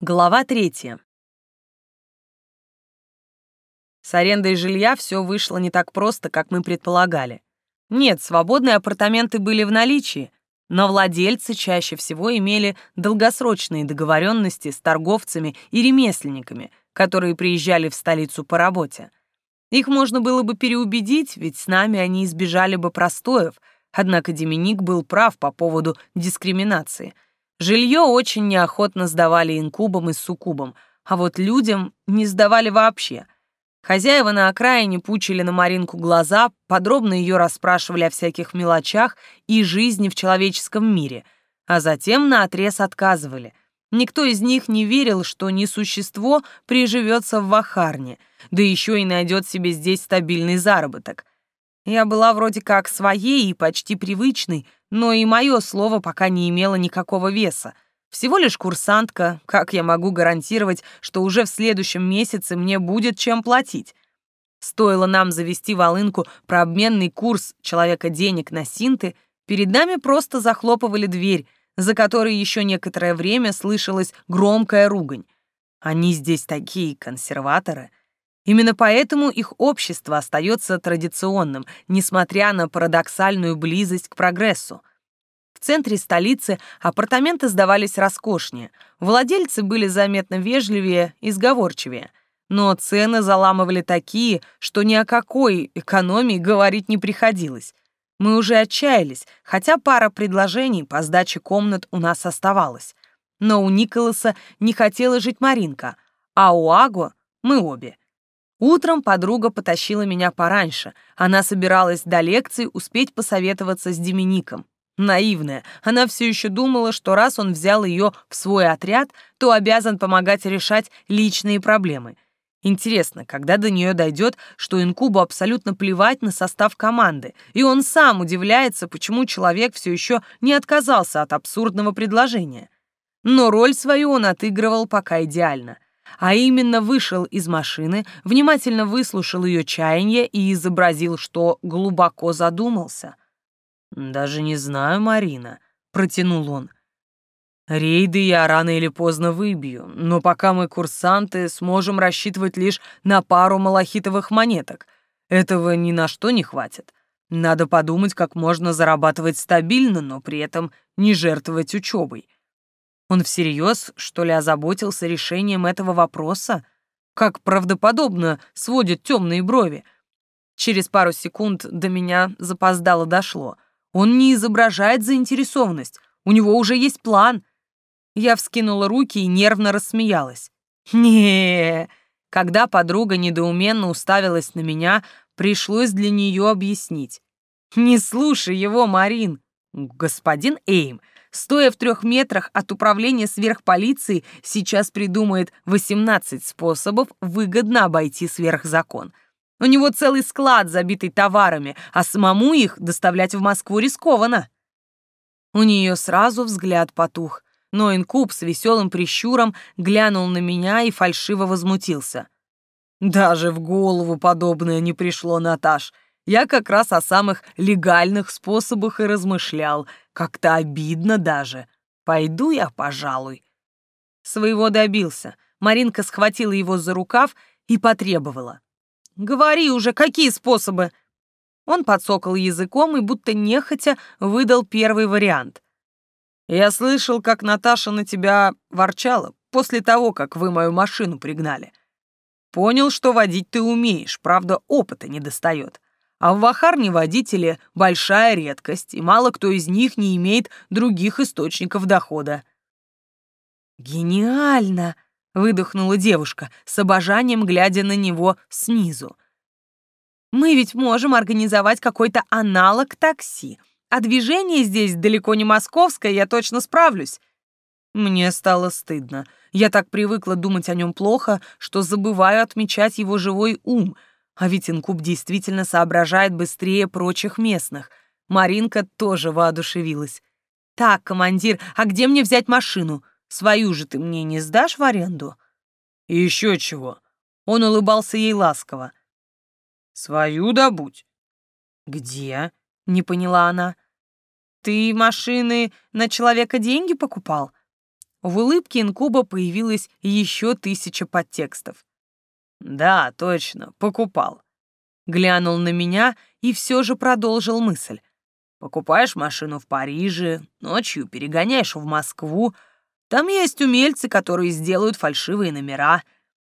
Глава третья. С арендой жилья все вышло не так просто, как мы предполагали. Нет, свободные апартаменты были в наличии, но владельцы чаще всего имели долгосрочные договоренности с торговцами и ремесленниками, которые приезжали в столицу по работе. Их можно было бы переубедить, ведь с нами они избежали бы простоев, однако Деминик был прав по поводу дискриминации — Жилье очень неохотно сдавали инкубам и суккубам, а вот людям не сдавали вообще. Хозяева на окраине пучили на Маринку глаза, подробно ее расспрашивали о всяких мелочах и жизни в человеческом мире, а затем наотрез отказывали. Никто из них не верил, что ни существо приживется в Вахарне, да еще и найдет себе здесь стабильный заработок. Я была вроде как своей и почти привычной, но и мое слово пока не имело никакого веса. Всего лишь курсантка, как я могу гарантировать, что уже в следующем месяце мне будет чем платить? Стоило нам завести волынку про обменный курс человека денег на синты, перед нами просто захлопывали дверь, за которой еще некоторое время слышалась громкая ругань. Они здесь такие консерваторы. Именно поэтому их общество остается традиционным, несмотря на парадоксальную близость к прогрессу. В центре столицы апартаменты сдавались роскошнее, владельцы были заметно вежливее и сговорчивее, но цены заламывали такие, что ни о какой экономии говорить не приходилось. Мы уже отчаялись, хотя пара предложений по сдаче комнат у нас оставалась. Но у Николаса не хотела жить Маринка, а у Аго мы обе — Утром подруга потащила меня пораньше. Она собиралась до лекции успеть посоветоваться с Демиником. Наивная, она все еще думала, что раз он взял ее в свой отряд, то обязан помогать решать личные проблемы. Интересно, когда до нее дойдет, что Инкубу абсолютно плевать на состав команды, и он сам удивляется, почему человек все еще не отказался от абсурдного предложения. Но роль свою он отыгрывал пока идеально — а именно вышел из машины, внимательно выслушал ее чаяние и изобразил, что глубоко задумался. «Даже не знаю, Марина», — протянул он. «Рейды я рано или поздно выбью, но пока мы курсанты, сможем рассчитывать лишь на пару малахитовых монеток. Этого ни на что не хватит. Надо подумать, как можно зарабатывать стабильно, но при этом не жертвовать учебой. Он всерьез, что ли, озаботился решением этого вопроса? Как правдоподобно сводит темные брови. Через пару секунд до меня запоздало дошло. Он не изображает заинтересованность, у него уже есть план. Я вскинула руки и нервно рассмеялась. не Когда подруга недоуменно уставилась на меня, пришлось для нее объяснить. «Не слушай его, Марин. Господин Эйм, стоя в трех метрах от управления сверхполиции, сейчас придумает 18 способов выгодно обойти сверхзакон. У него целый склад, забитый товарами, а самому их доставлять в Москву рискованно. У нее сразу взгляд потух, но инкуб с веселым прищуром глянул на меня и фальшиво возмутился. «Даже в голову подобное не пришло, Наташ. Я как раз о самых легальных способах и размышлял, как-то обидно даже. Пойду я, пожалуй. Своего добился. Маринка схватила его за рукав и потребовала. «Говори уже, какие способы?» Он подсокал языком и будто нехотя выдал первый вариант. «Я слышал, как Наташа на тебя ворчала после того, как вы мою машину пригнали. Понял, что водить ты умеешь, правда, опыта не достает. А в Вахарне водители — большая редкость, и мало кто из них не имеет других источников дохода. «Гениально!» — выдохнула девушка, с обожанием глядя на него снизу. «Мы ведь можем организовать какой-то аналог такси, а движение здесь далеко не московское, я точно справлюсь». Мне стало стыдно. Я так привыкла думать о нем плохо, что забываю отмечать его живой ум — а ведь инкуб действительно соображает быстрее прочих местных. Маринка тоже воодушевилась. «Так, командир, а где мне взять машину? Свою же ты мне не сдашь в аренду?» «И еще чего?» Он улыбался ей ласково. «Свою добудь». «Где?» — не поняла она. «Ты машины на человека деньги покупал?» В улыбке инкуба появилось еще тысяча подтекстов. «Да, точно, покупал». Глянул на меня и все же продолжил мысль. «Покупаешь машину в Париже, ночью перегоняешь в Москву. Там есть умельцы, которые сделают фальшивые номера.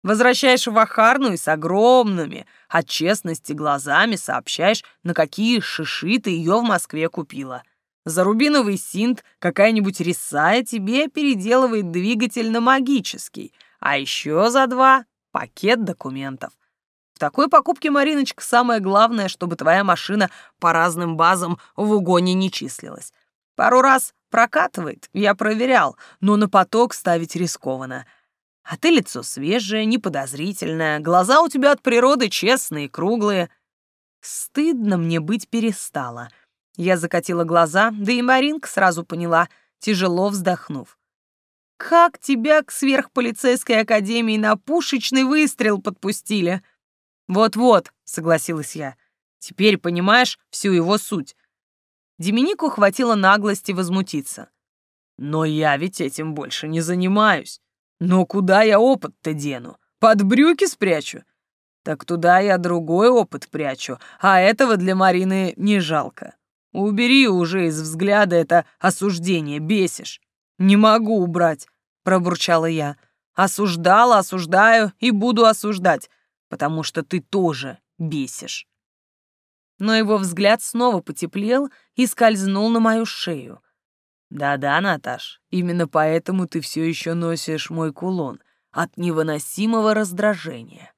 Возвращаешь в Ахарну и с огромными от честности глазами сообщаешь, на какие шиши ты ее в Москве купила». За рубиновый синт какая-нибудь рисая тебе переделывает двигатель на магический, а еще за два — пакет документов. В такой покупке, Мариночка, самое главное, чтобы твоя машина по разным базам в угоне не числилась. Пару раз прокатывает, я проверял, но на поток ставить рискованно. А ты лицо свежее, неподозрительное, глаза у тебя от природы честные, круглые. Стыдно мне быть перестало — я закатила глаза, да и Маринка сразу поняла, тяжело вздохнув. «Как тебя к сверхполицейской академии на пушечный выстрел подпустили?» «Вот-вот», — согласилась я. «Теперь понимаешь всю его суть». Деминику хватило наглости возмутиться. «Но я ведь этим больше не занимаюсь. Но куда я опыт-то дену? Под брюки спрячу? Так туда я другой опыт прячу, а этого для Марины не жалко. Убери уже из взгляда это осуждение, бесишь. Не могу убрать, пробурчала я. Осуждала, осуждаю и буду осуждать, потому что ты тоже бесишь. Но его взгляд снова потеплел и скользнул на мою шею. Да-да, Наташ, именно поэтому ты все еще носишь мой кулон от невыносимого раздражения.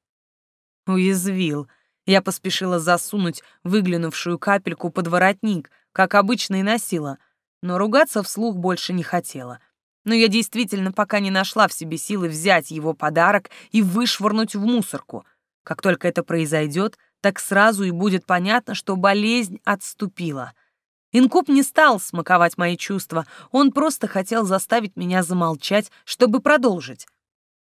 Уязвил, я поспешила засунуть выглянувшую капельку под воротник, как обычно и носила, но ругаться вслух больше не хотела. Но я действительно пока не нашла в себе силы взять его подарок и вышвырнуть в мусорку. Как только это произойдет, так сразу и будет понятно, что болезнь отступила. Инкуб не стал смаковать мои чувства, он просто хотел заставить меня замолчать, чтобы продолжить.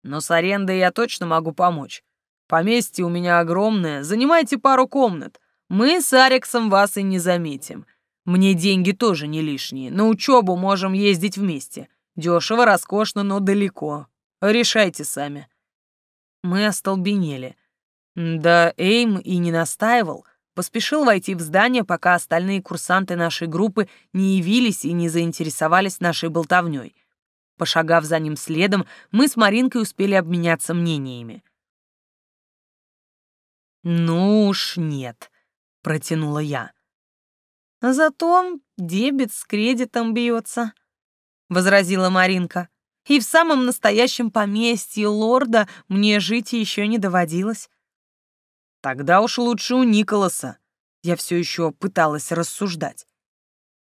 Но с арендой я точно могу помочь. Поместье у меня огромное, занимайте пару комнат. Мы с Ариксом вас и не заметим. Мне деньги тоже не лишние, на учебу можем ездить вместе. Дешево, роскошно, но далеко. Решайте сами». Мы остолбенели. Да Эйм и не настаивал. Поспешил войти в здание, пока остальные курсанты нашей группы не явились и не заинтересовались нашей болтовней. Пошагав за ним следом, мы с Маринкой успели обменяться мнениями. «Ну уж нет», — протянула я. «Зато дебет с кредитом бьется», — возразила Маринка. «И в самом настоящем поместье лорда мне жить еще не доводилось». «Тогда уж лучше у Николаса», — я все еще пыталась рассуждать.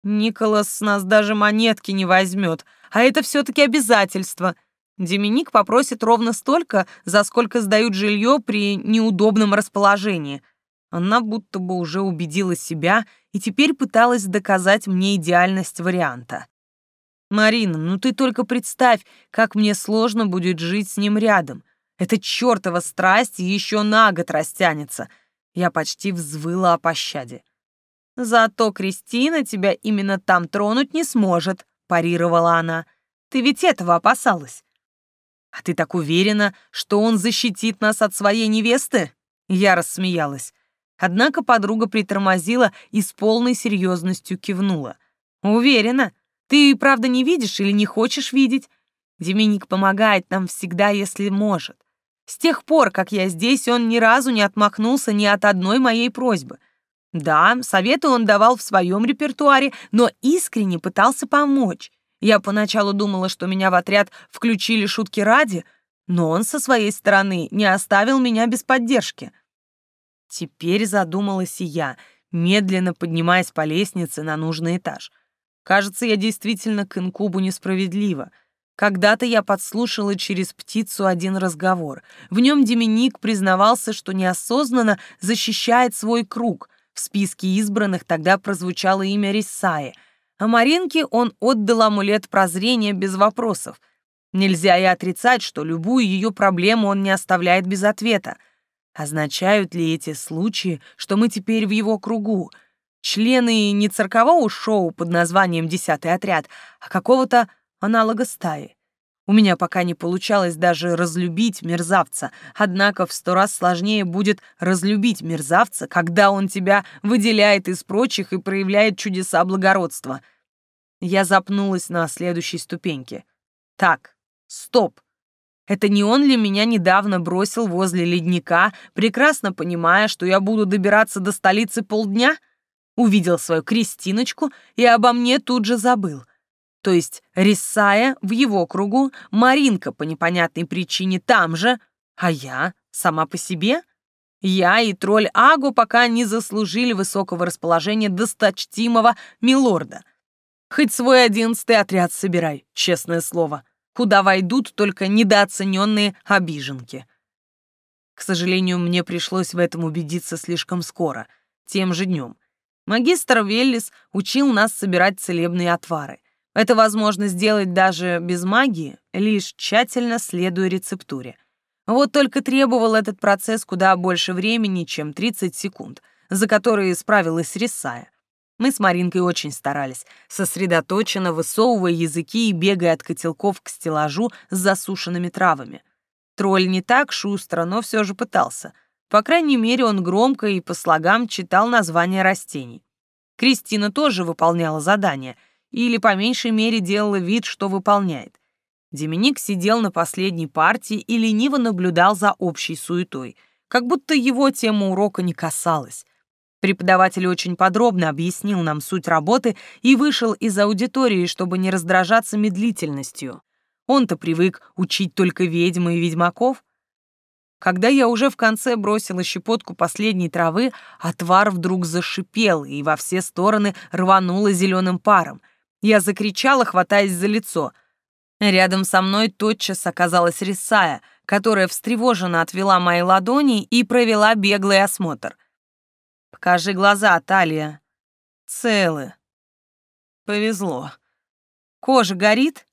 «Николас с нас даже монетки не возьмет, а это все-таки обязательство», — Деминик попросит ровно столько, за сколько сдают жилье при неудобном расположении. Она будто бы уже убедила себя и теперь пыталась доказать мне идеальность варианта. «Марина, ну ты только представь, как мне сложно будет жить с ним рядом. Эта чертова страсть еще на год растянется». Я почти взвыла о пощаде. «Зато Кристина тебя именно там тронуть не сможет», — парировала она. «Ты ведь этого опасалась. «А ты так уверена, что он защитит нас от своей невесты?» Я рассмеялась. Однако подруга притормозила и с полной серьезностью кивнула. «Уверена. Ты правда не видишь или не хочешь видеть? Деминик помогает нам всегда, если может. С тех пор, как я здесь, он ни разу не отмахнулся ни от одной моей просьбы. Да, советы он давал в своем репертуаре, но искренне пытался помочь. Я поначалу думала, что меня в отряд включили шутки ради, но он со своей стороны не оставил меня без поддержки. Теперь задумалась и я, медленно поднимаясь по лестнице на нужный этаж. Кажется, я действительно к инкубу несправедлива. Когда-то я подслушала через птицу один разговор. В нем Деминик признавался, что неосознанно защищает свой круг. В списке избранных тогда прозвучало имя Рисаи — а Маринке он отдал амулет прозрения без вопросов. Нельзя и отрицать, что любую ее проблему он не оставляет без ответа. Означают ли эти случаи, что мы теперь в его кругу? Члены не циркового шоу под названием «Десятый отряд», а какого-то аналога стаи. У меня пока не получалось даже разлюбить мерзавца, однако в сто раз сложнее будет разлюбить мерзавца, когда он тебя выделяет из прочих и проявляет чудеса благородства. Я запнулась на следующей ступеньке. Так, стоп. Это не он ли меня недавно бросил возле ледника, прекрасно понимая, что я буду добираться до столицы полдня? Увидел свою Кристиночку и обо мне тут же забыл. То есть Рисая в его кругу, Маринка по непонятной причине там же, а я сама по себе? Я и тролль Агу пока не заслужили высокого расположения досточтимого милорда. Хоть свой одиннадцатый отряд собирай, честное слово, куда войдут только недооцененные обиженки. К сожалению, мне пришлось в этом убедиться слишком скоро, тем же днем. Магистр Веллис учил нас собирать целебные отвары. Это возможно сделать даже без магии, лишь тщательно следуя рецептуре. Вот только требовал этот процесс куда больше времени, чем 30 секунд, за которые справилась Рисая. Мы с Маринкой очень старались, сосредоточенно высовывая языки и бегая от котелков к стеллажу с засушенными травами. Тролль не так шустро, но все же пытался. По крайней мере, он громко и по слогам читал названия растений. Кристина тоже выполняла задание — или по меньшей мере делала вид, что выполняет. Деминик сидел на последней партии и лениво наблюдал за общей суетой, как будто его тема урока не касалась. Преподаватель очень подробно объяснил нам суть работы и вышел из аудитории, чтобы не раздражаться медлительностью. Он-то привык учить только ведьм и ведьмаков. Когда я уже в конце бросила щепотку последней травы, отвар вдруг зашипел и во все стороны рвануло зеленым паром — я закричала, хватаясь за лицо. Рядом со мной тотчас оказалась Рисая, которая встревоженно отвела мои ладони и провела беглый осмотр. «Покажи глаза, Талия». «Целы». «Повезло». «Кожа горит?»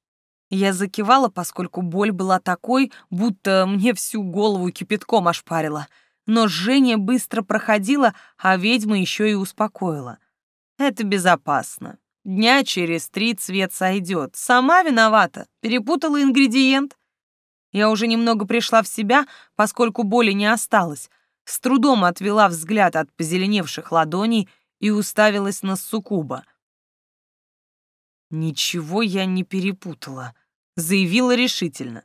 Я закивала, поскольку боль была такой, будто мне всю голову кипятком ошпарила. Но жжение быстро проходило, а ведьма еще и успокоила. «Это безопасно. Дня через три цвет сойдет. Сама виновата, перепутала ингредиент. Я уже немного пришла в себя, поскольку боли не осталось. С трудом отвела взгляд от позеленевших ладоней и уставилась на суккуба. «Ничего я не перепутала», — заявила решительно.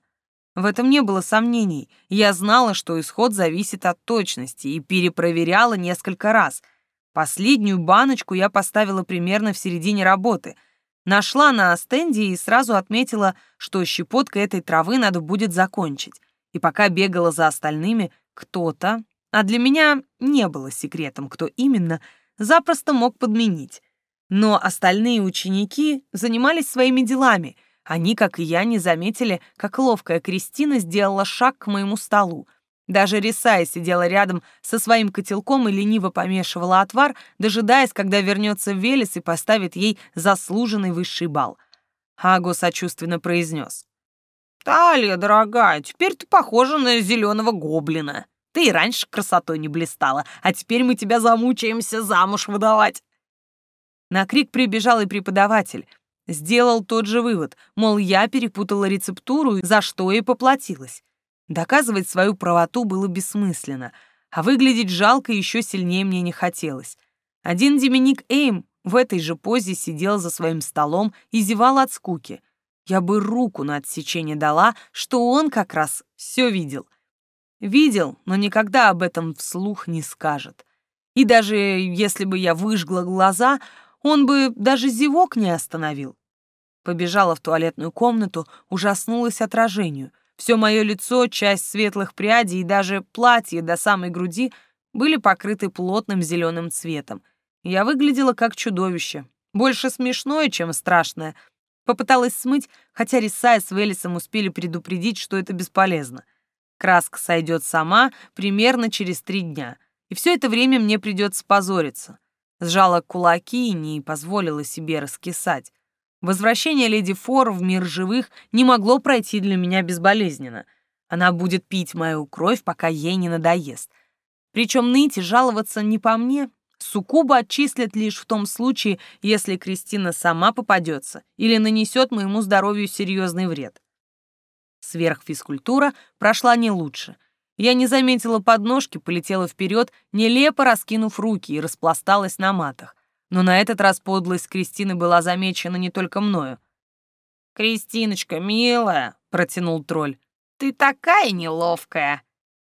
В этом не было сомнений. Я знала, что исход зависит от точности, и перепроверяла несколько раз — Последнюю баночку я поставила примерно в середине работы. Нашла на стенде и сразу отметила, что щепотка этой травы надо будет закончить. И пока бегала за остальными, кто-то, а для меня не было секретом, кто именно, запросто мог подменить. Но остальные ученики занимались своими делами. Они, как и я, не заметили, как ловкая Кристина сделала шаг к моему столу — даже Рисая сидела рядом со своим котелком и лениво помешивала отвар, дожидаясь, когда вернется Велес и поставит ей заслуженный высший бал. Аго сочувственно произнес. «Талия, дорогая, теперь ты похожа на зеленого гоблина. Ты и раньше красотой не блистала, а теперь мы тебя замучаемся замуж выдавать». На крик прибежал и преподаватель. Сделал тот же вывод, мол, я перепутала рецептуру, за что и поплатилась. Доказывать свою правоту было бессмысленно, а выглядеть жалко еще сильнее мне не хотелось. Один Деминик Эйм в этой же позе сидел за своим столом и зевал от скуки. Я бы руку на отсечение дала, что он как раз все видел. Видел, но никогда об этом вслух не скажет. И даже если бы я выжгла глаза, он бы даже зевок не остановил. Побежала в туалетную комнату, ужаснулась отражению. Все мое лицо, часть светлых прядей и даже платье до самой груди были покрыты плотным зеленым цветом. Я выглядела как чудовище. Больше смешное, чем страшное. Попыталась смыть, хотя Рисая с Велесом успели предупредить, что это бесполезно. Краска сойдет сама примерно через три дня, и все это время мне придется позориться. Сжала кулаки и не позволила себе раскисать. Возвращение леди Фор в мир живых не могло пройти для меня безболезненно. Она будет пить мою кровь, пока ей не надоест. Причем ныть и жаловаться не по мне. Суккуба отчислят лишь в том случае, если Кристина сама попадется или нанесет моему здоровью серьезный вред. Сверхфизкультура прошла не лучше. Я не заметила подножки, полетела вперед, нелепо раскинув руки и распласталась на матах. Но на этот раз подлость Кристины была замечена не только мною. «Кристиночка, милая!» — протянул тролль. «Ты такая неловкая!»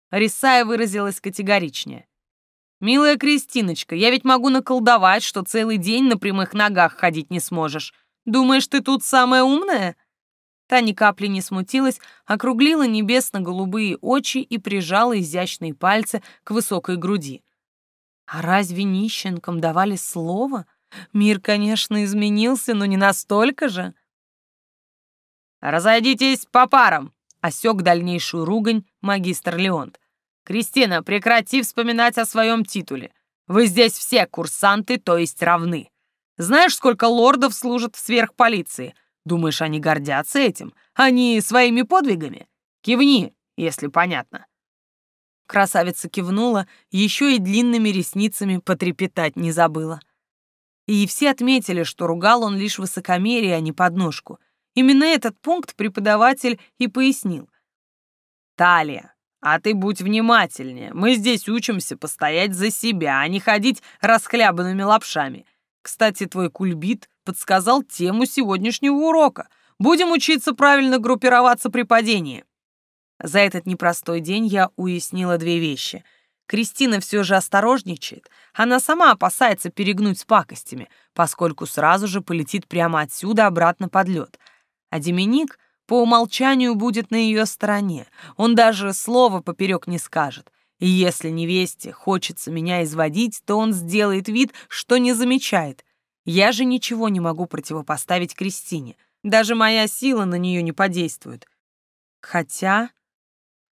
Рисая выразилась категоричнее. «Милая Кристиночка, я ведь могу наколдовать, что целый день на прямых ногах ходить не сможешь. Думаешь, ты тут самая умная?» Та ни капли не смутилась, округлила небесно-голубые очи и прижала изящные пальцы к высокой груди. А разве нищенкам давали слово? Мир, конечно, изменился, но не настолько же. «Разойдитесь по парам!» — осек дальнейшую ругань магистр Леонт. «Кристина, прекрати вспоминать о своем титуле. Вы здесь все курсанты, то есть равны. Знаешь, сколько лордов служат в сверхполиции? Думаешь, они гордятся этим? Они своими подвигами? Кивни, если понятно». Красавица кивнула, еще и длинными ресницами потрепетать не забыла. И все отметили, что ругал он лишь высокомерие, а не подножку. Именно этот пункт преподаватель и пояснил. «Талия, а ты будь внимательнее. Мы здесь учимся постоять за себя, а не ходить расхлябанными лапшами. Кстати, твой кульбит подсказал тему сегодняшнего урока. Будем учиться правильно группироваться при падении». За этот непростой день я уяснила две вещи. Кристина все же осторожничает. Она сама опасается перегнуть с пакостями, поскольку сразу же полетит прямо отсюда обратно под лед. А Деминик по умолчанию будет на ее стороне. Он даже слова поперек не скажет. И если невесте хочется меня изводить, то он сделает вид, что не замечает. Я же ничего не могу противопоставить Кристине. Даже моя сила на нее не подействует. Хотя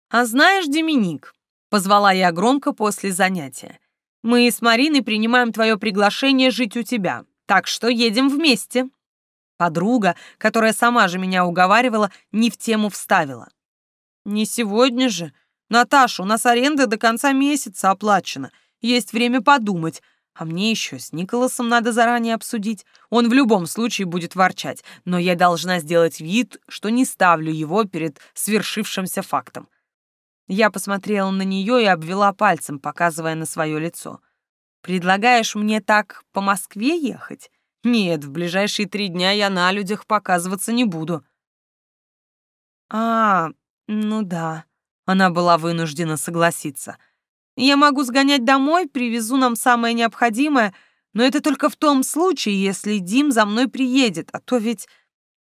«А знаешь, Деминик», — позвала я громко после занятия, «мы с Мариной принимаем твое приглашение жить у тебя, так что едем вместе». Подруга, которая сама же меня уговаривала, не в тему вставила. «Не сегодня же. Наташа, у нас аренда до конца месяца оплачена. Есть время подумать. А мне еще с Николасом надо заранее обсудить. Он в любом случае будет ворчать, но я должна сделать вид, что не ставлю его перед свершившимся фактом. Я посмотрела на нее и обвела пальцем, показывая на свое лицо. «Предлагаешь мне так по Москве ехать? Нет, в ближайшие три дня я на людях показываться не буду». «А, ну да», — она была вынуждена согласиться. «Я могу сгонять домой, привезу нам самое необходимое, но это только в том случае, если Дим за мной приедет, а то ведь...»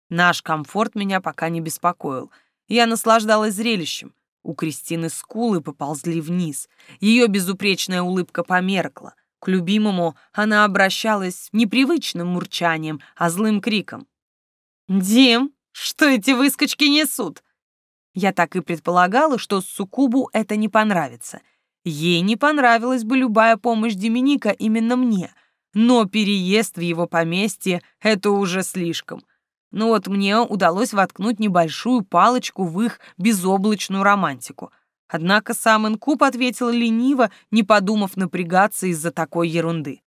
Наш комфорт меня пока не беспокоил. Я наслаждалась зрелищем. У Кристины скулы поползли вниз, ее безупречная улыбка померкла. К любимому она обращалась непривычным мурчанием, а злым криком. «Дим, что эти выскочки несут?» Я так и предполагала, что Сукубу это не понравится. Ей не понравилась бы любая помощь Деминика именно мне, но переезд в его поместье — это уже слишком. Но вот мне удалось воткнуть небольшую палочку в их безоблачную романтику. Однако сам Инкуб ответил лениво, не подумав напрягаться из-за такой ерунды.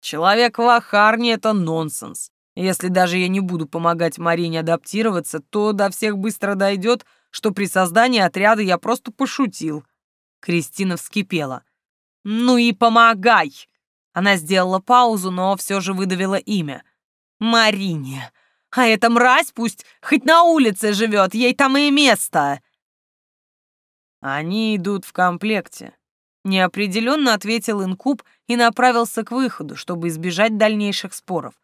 «Человек в Ахарне — это нонсенс. Если даже я не буду помогать Марине адаптироваться, то до всех быстро дойдет, что при создании отряда я просто пошутил». Кристина вскипела. «Ну и помогай!» Она сделала паузу, но все же выдавила имя. «Марине!» А эта мразь пусть хоть на улице живет, ей там и место. Они идут в комплекте. Неопределенно ответил Инкуб и направился к выходу, чтобы избежать дальнейших споров.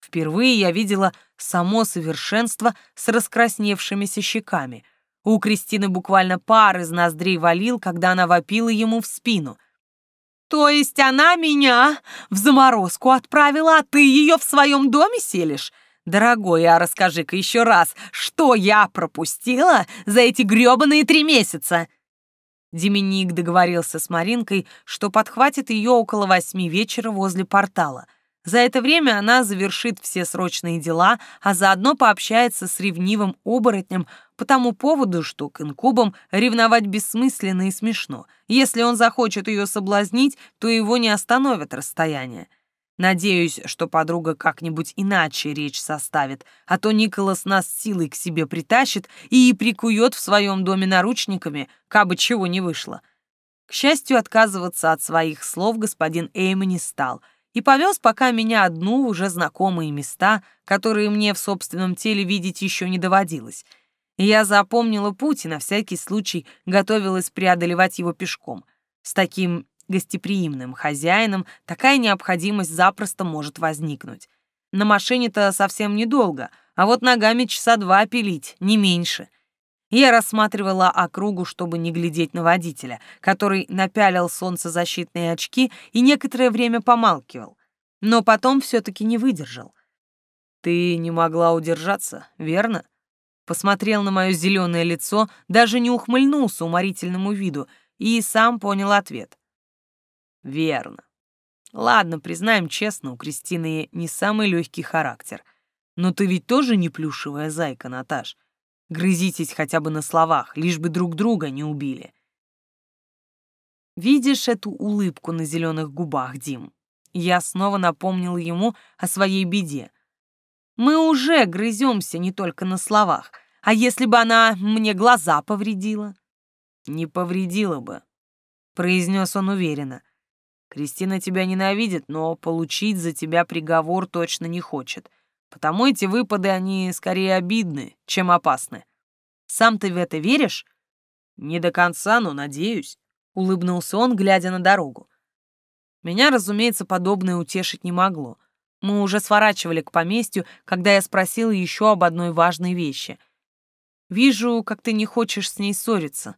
Впервые я видела само совершенство с раскрасневшимися щеками. У Кристины буквально пар из ноздрей валил, когда она вопила ему в спину. «То есть она меня в заморозку отправила, а ты ее в своем доме селишь? Дорогой, а расскажи-ка еще раз, что я пропустила за эти грёбаные три месяца?» Деминик договорился с Маринкой, что подхватит ее около восьми вечера возле портала. За это время она завершит все срочные дела, а заодно пообщается с ревнивым оборотнем по тому поводу, что к инкубам ревновать бессмысленно и смешно. Если он захочет ее соблазнить, то его не остановит расстояние. Надеюсь, что подруга как-нибудь иначе речь составит, а то Николас нас силой к себе притащит и прикует в своем доме наручниками, кабы чего не вышло. К счастью, отказываться от своих слов господин Эйма не стал и повез пока меня одну уже знакомые места, которые мне в собственном теле видеть еще не доводилось. Я запомнила путь и на всякий случай готовилась преодолевать его пешком. С таким гостеприимным хозяином такая необходимость запросто может возникнуть. На машине-то совсем недолго, а вот ногами часа два пилить, не меньше. Я рассматривала округу, чтобы не глядеть на водителя, который напялил солнцезащитные очки и некоторое время помалкивал. Но потом все-таки не выдержал. «Ты не могла удержаться, верно?» Посмотрел на мое зеленое лицо, даже не ухмыльнулся уморительному виду и сам понял ответ. Верно. Ладно, признаем честно, у Кристины не самый легкий характер. Но ты ведь тоже не плюшевая зайка, Наташ. Грызитесь хотя бы на словах, лишь бы друг друга не убили. Видишь эту улыбку на зеленых губах, Дим? Я снова напомнил ему о своей беде. Мы уже грыземся не только на словах, а если бы она мне глаза повредила? Не повредила бы, произнес он уверенно. Кристина тебя ненавидит, но получить за тебя приговор точно не хочет. Потому эти выпады, они скорее обидны, чем опасны. Сам ты в это веришь? Не до конца, но надеюсь, — улыбнулся он, глядя на дорогу. Меня, разумеется, подобное утешить не могло. Мы уже сворачивали к поместью, когда я спросила еще об одной важной вещи. «Вижу, как ты не хочешь с ней ссориться.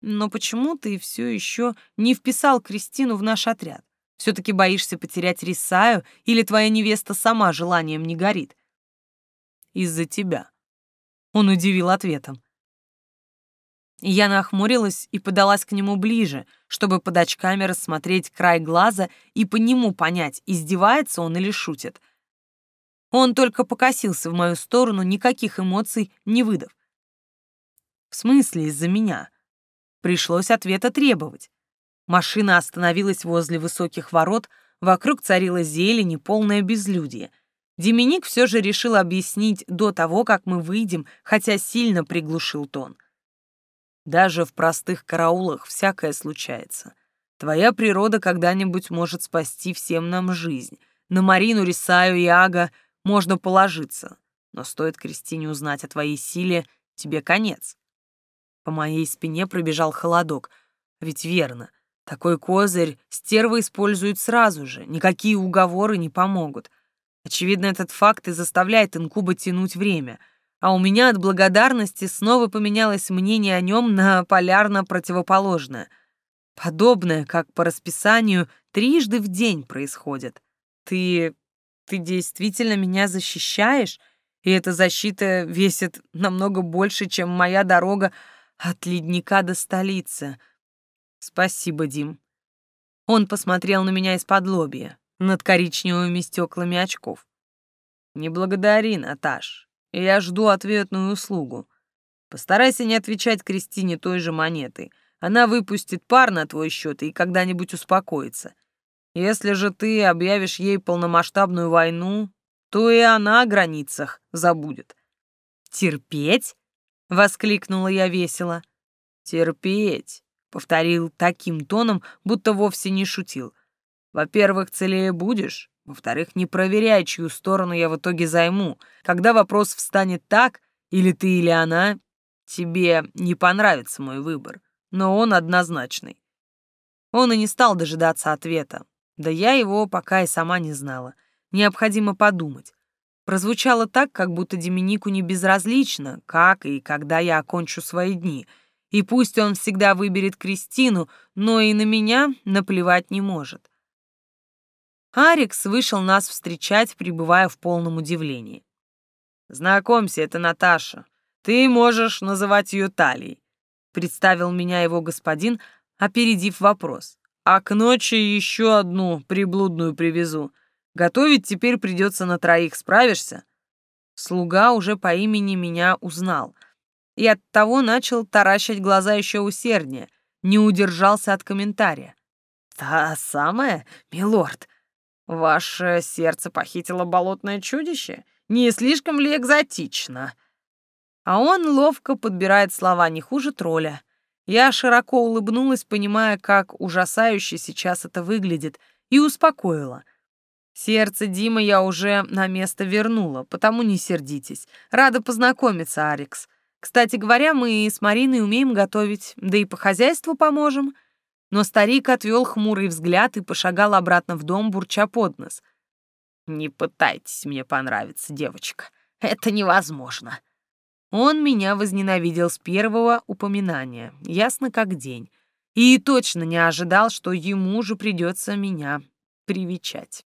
Но почему ты все еще не вписал Кристину в наш отряд? Все-таки боишься потерять Рисаю или твоя невеста сама желанием не горит? Из-за тебя. Он удивил ответом. Я нахмурилась и подалась к нему ближе, чтобы под очками рассмотреть край глаза и по нему понять, издевается он или шутит. Он только покосился в мою сторону, никаких эмоций не выдав. В смысле из-за меня? Пришлось ответа требовать. Машина остановилась возле высоких ворот, вокруг царила зелень и полное безлюдие. Деминик все же решил объяснить до того, как мы выйдем, хотя сильно приглушил тон. Даже в простых караулах всякое случается. Твоя природа когда-нибудь может спасти всем нам жизнь. На Марину, Рисаю и Ага можно положиться. Но стоит Кристине узнать о твоей силе, тебе конец. По моей спине пробежал холодок. Ведь верно, такой козырь стерва использует сразу же, никакие уговоры не помогут. Очевидно, этот факт и заставляет инкуба тянуть время, а у меня от благодарности снова поменялось мнение о нем на полярно противоположное. Подобное, как по расписанию, трижды в день происходит. Ты... ты действительно меня защищаешь? И эта защита весит намного больше, чем моя дорога от ледника до столицы. Спасибо, Дим. Он посмотрел на меня из-под лобья, над коричневыми стеклами очков. Не благодари, Наташ. Я жду ответную услугу. Постарайся не отвечать Кристине той же монетой. Она выпустит пар на твой счет и когда-нибудь успокоится. Если же ты объявишь ей полномасштабную войну, то и она о границах забудет. Терпеть? Воскликнула я весело. «Терпеть», — повторил таким тоном, будто вовсе не шутил. «Во-первых, целее будешь. Во-вторых, не проверяй, чью сторону я в итоге займу. Когда вопрос встанет так, или ты, или она, тебе не понравится мой выбор, но он однозначный». Он и не стал дожидаться ответа. Да я его пока и сама не знала. Необходимо подумать. Прозвучало так, как будто Деминику не безразлично, как и когда я окончу свои дни. И пусть он всегда выберет Кристину, но и на меня наплевать не может. Арикс вышел нас встречать, пребывая в полном удивлении. «Знакомься, это Наташа. Ты можешь называть ее Талией», — представил меня его господин, опередив вопрос. «А к ночи еще одну приблудную привезу. Готовить теперь придется на троих, справишься?» Слуга уже по имени меня узнал и оттого начал таращить глаза еще усерднее, не удержался от комментария. «Та самая, милорд?» Ваше сердце похитило болотное чудище? Не слишком ли экзотично? А он ловко подбирает слова не хуже тролля. Я широко улыбнулась, понимая, как ужасающе сейчас это выглядит, и успокоила. Сердце Димы я уже на место вернула, потому не сердитесь. Рада познакомиться, Арикс. Кстати говоря, мы с Мариной умеем готовить, да и по хозяйству поможем. Но старик отвел хмурый взгляд и пошагал обратно в дом, бурча под нос. «Не пытайтесь мне понравиться, девочка. Это невозможно». Он меня возненавидел с первого упоминания, ясно как день. И точно не ожидал, что ему же придется меня привечать.